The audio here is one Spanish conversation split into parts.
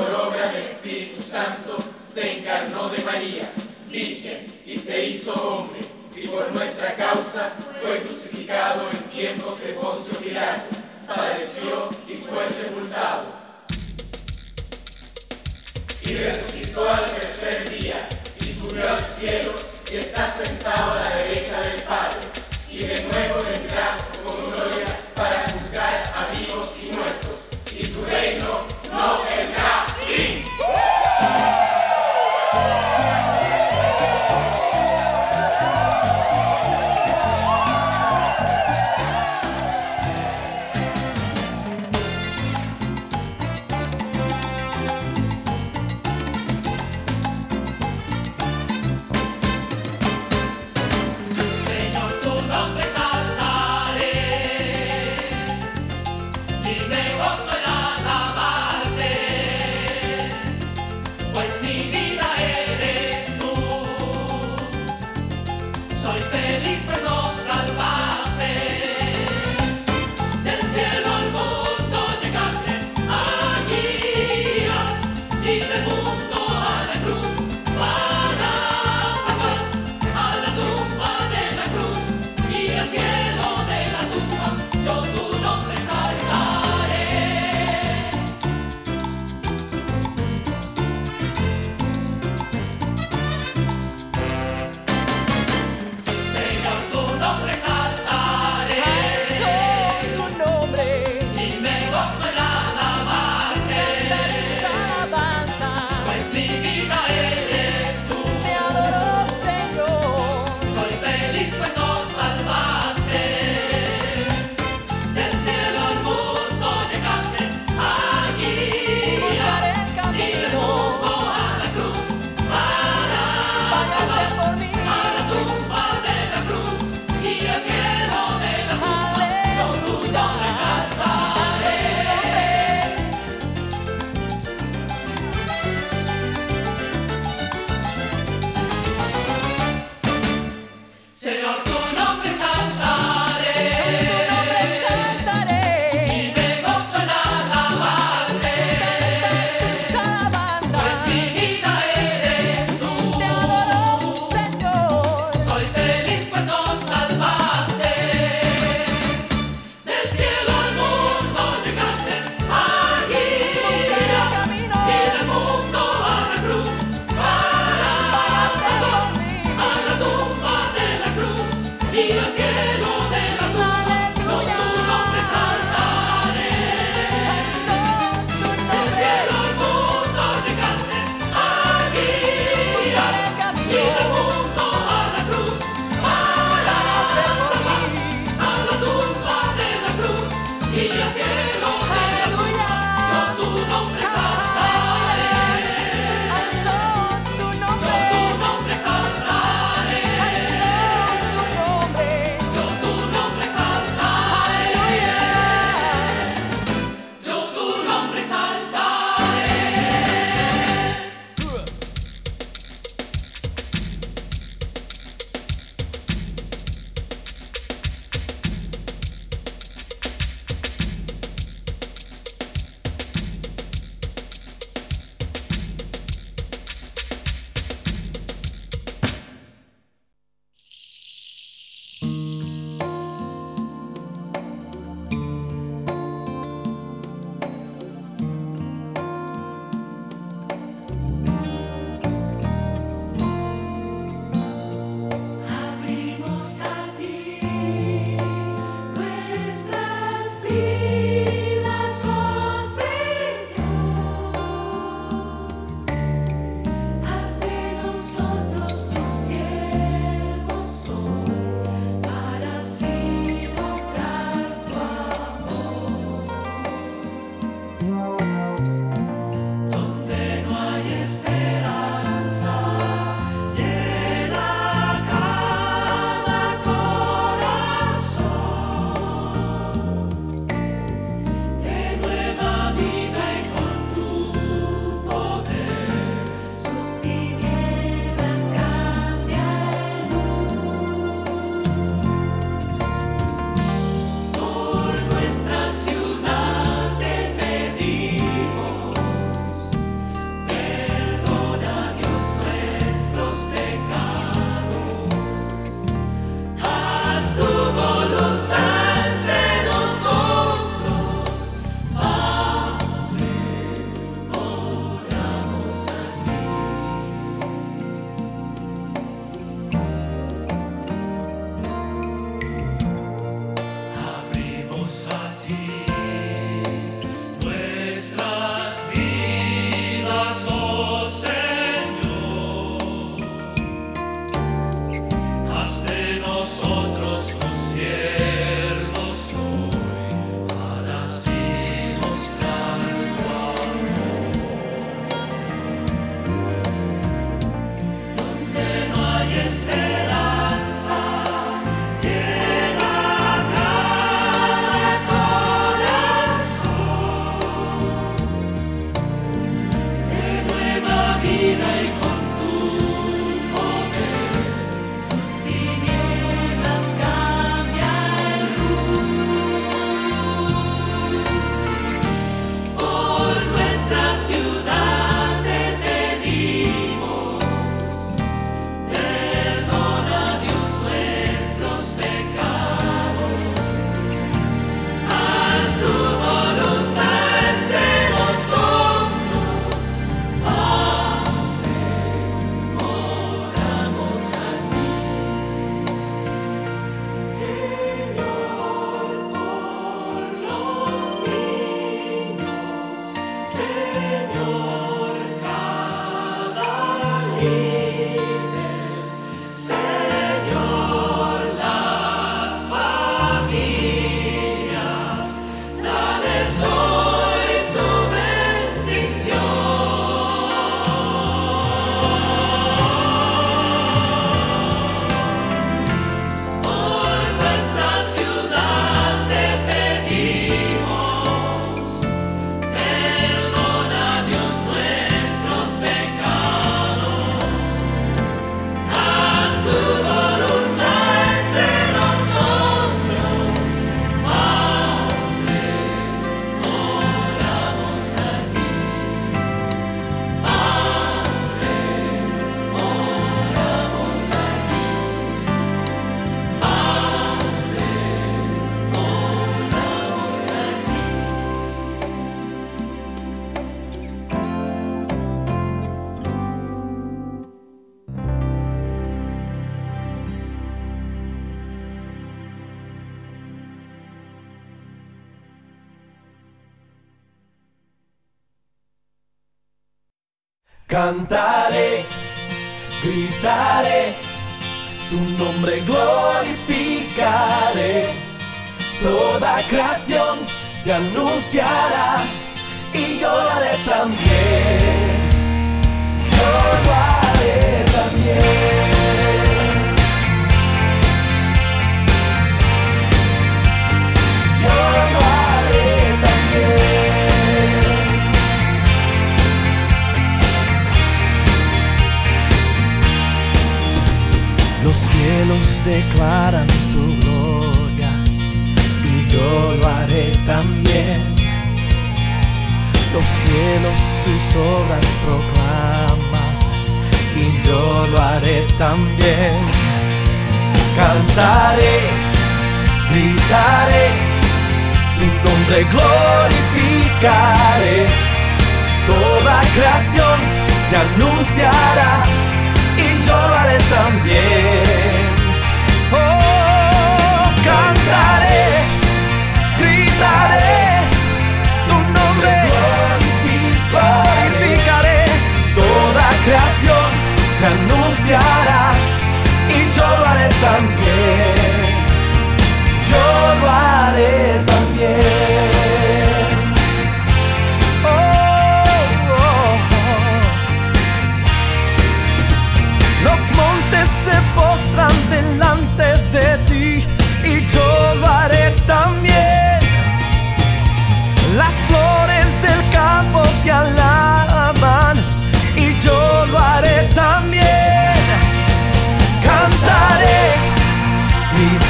Por obra del Espíritu Santo se encarnó de María, virgen, y se hizo hombre, y por nuestra causa fue crucificado en tiempos de Poncio Pilato, padeció y fue sepultado. Y resucitó al tercer día, y subió al cielo, y está sentado a la derecha del Padre, y de nuevo vendrá Cantaré, gritaré, tu nombre glorificaré. Toda creación te anunciará y yo lo haré también. Yo haré también. Los cielos declaran tu gloria y yo lo haré también. Los cielos tus obras proclaman y yo lo haré también. Cantaré, gritaré, tu nombre glorificaré. Toda creación te anunciará haré también.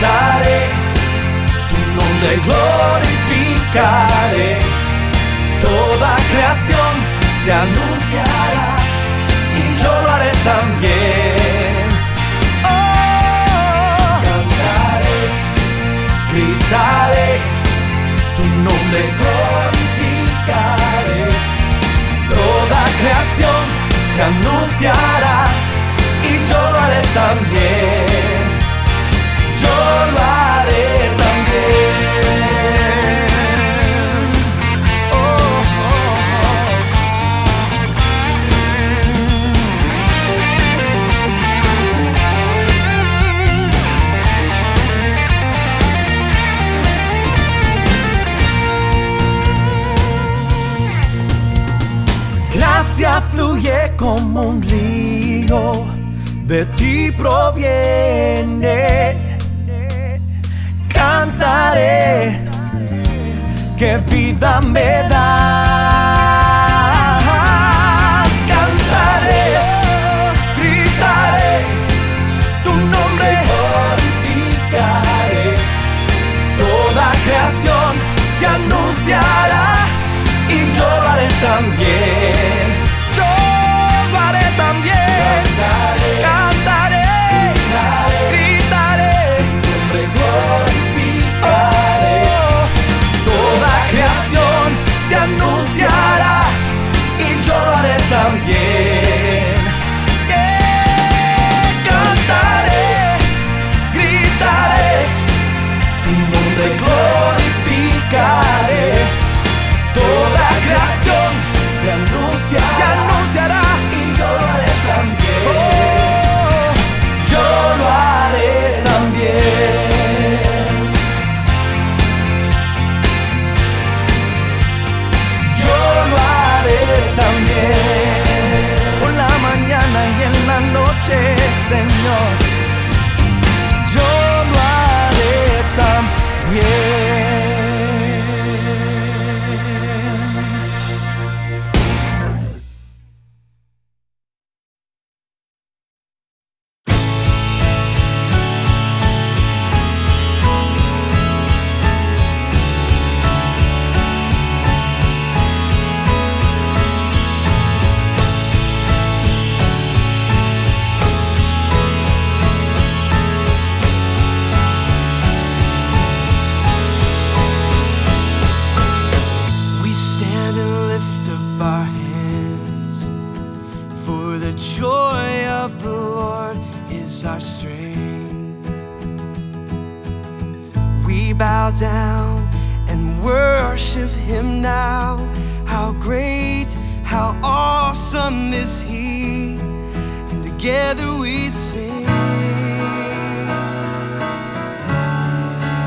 Gritaré, tu nombre glorificaré. Toda creación te anunciará y yo lo haré también. Oh, cantaré, gritaré, tu nombre glorificaré. Toda creación te anunciará y yo lo haré también. Me das. Cantaré, gritaré, tu nombre glorificaré. Toda creación te anunciará y yo lo haré también. Yo lo haré también. También. bow down and worship him now. How great, how awesome is he! And together we sing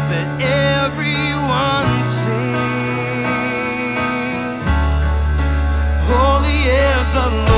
that everyone sing. Holy is the Lord.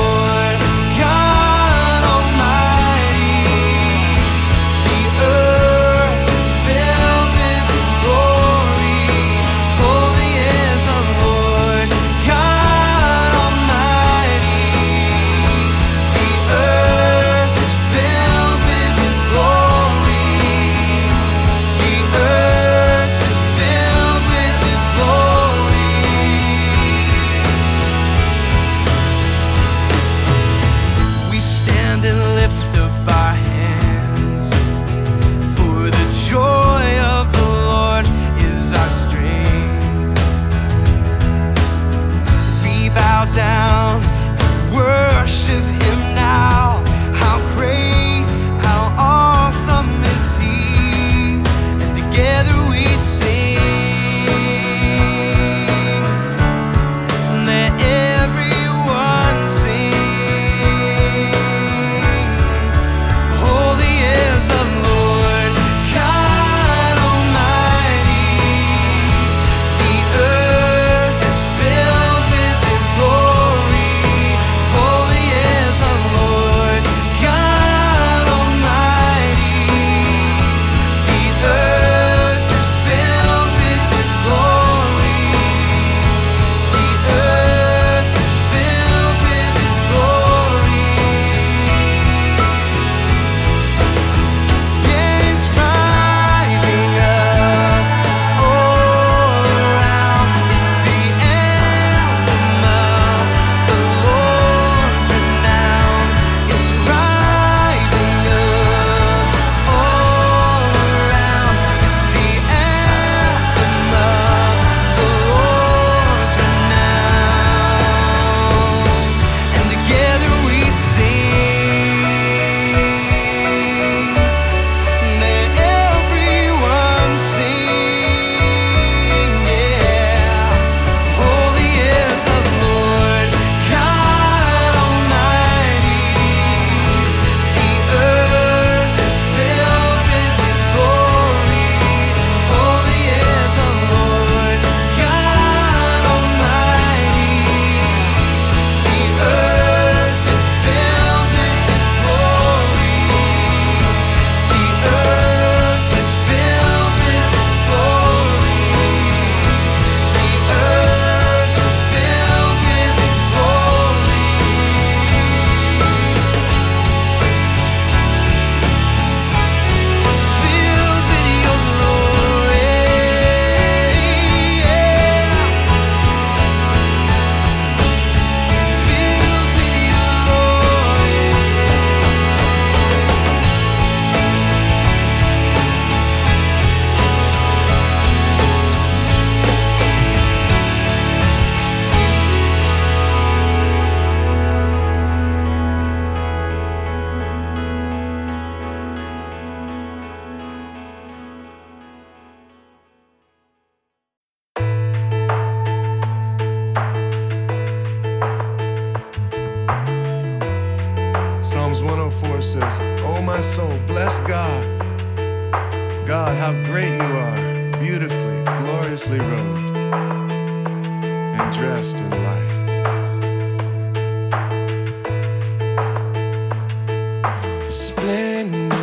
splendid.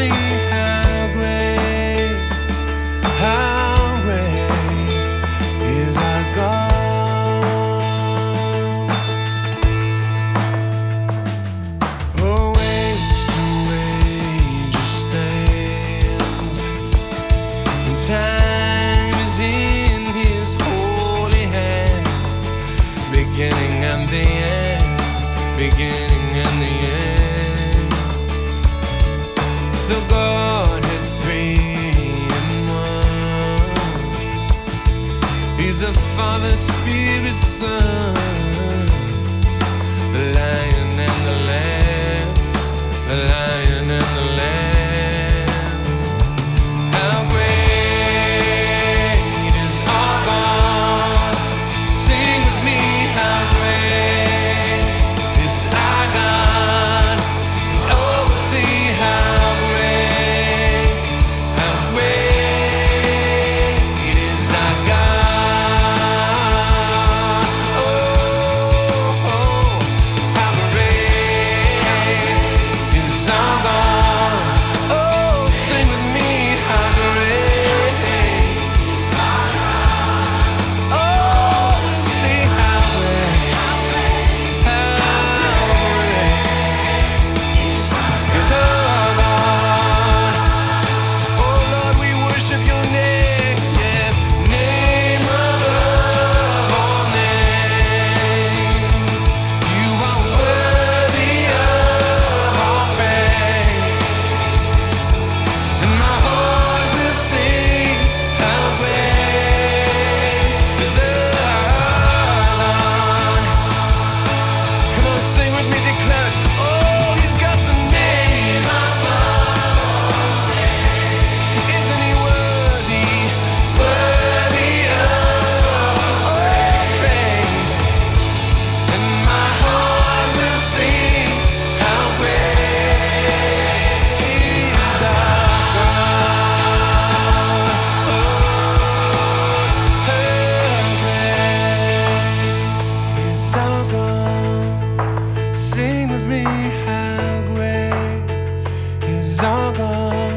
see. all gone.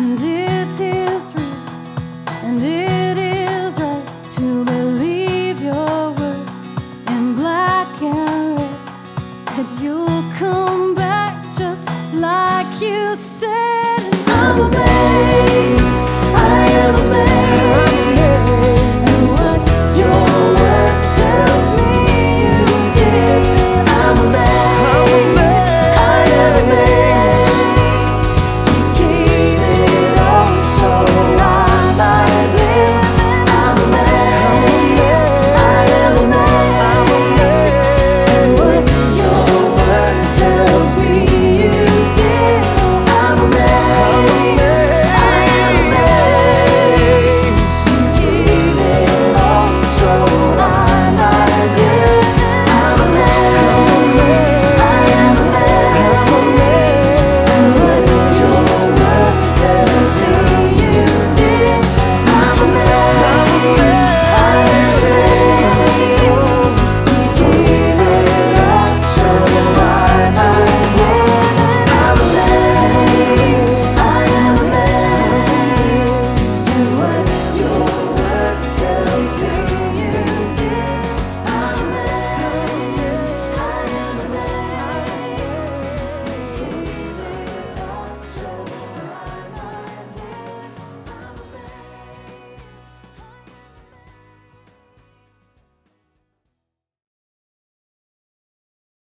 can do